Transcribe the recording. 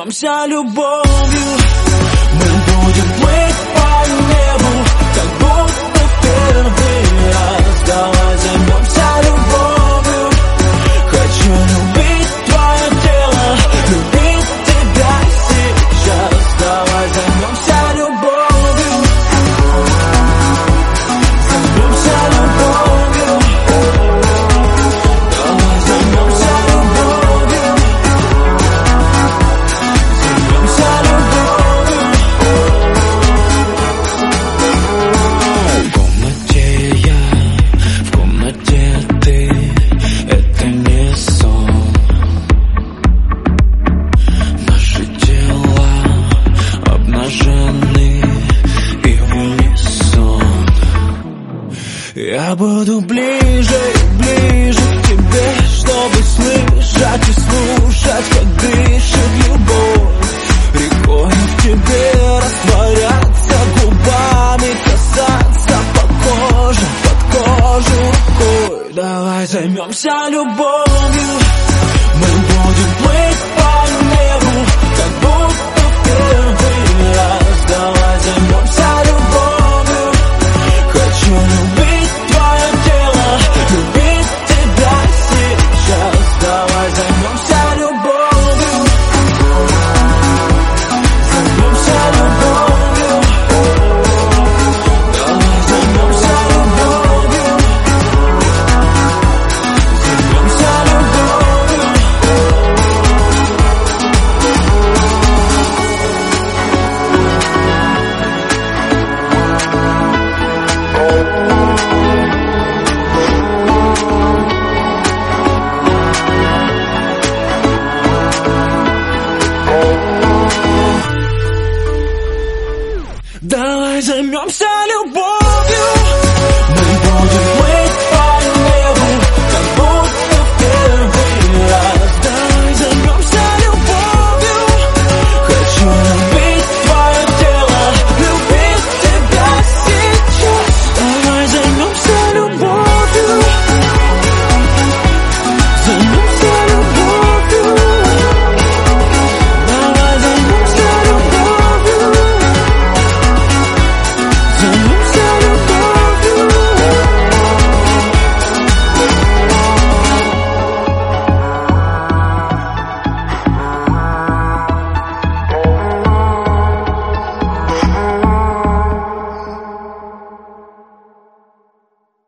зажжемся любовью. Я буду ближе и ближе к тебе, чтобы слышать и слушать, как дышит любовь. Рекой в тебе растворяться губами, касаться по коже, под кожу рукой. Давай займемся любовью, мы будем мы.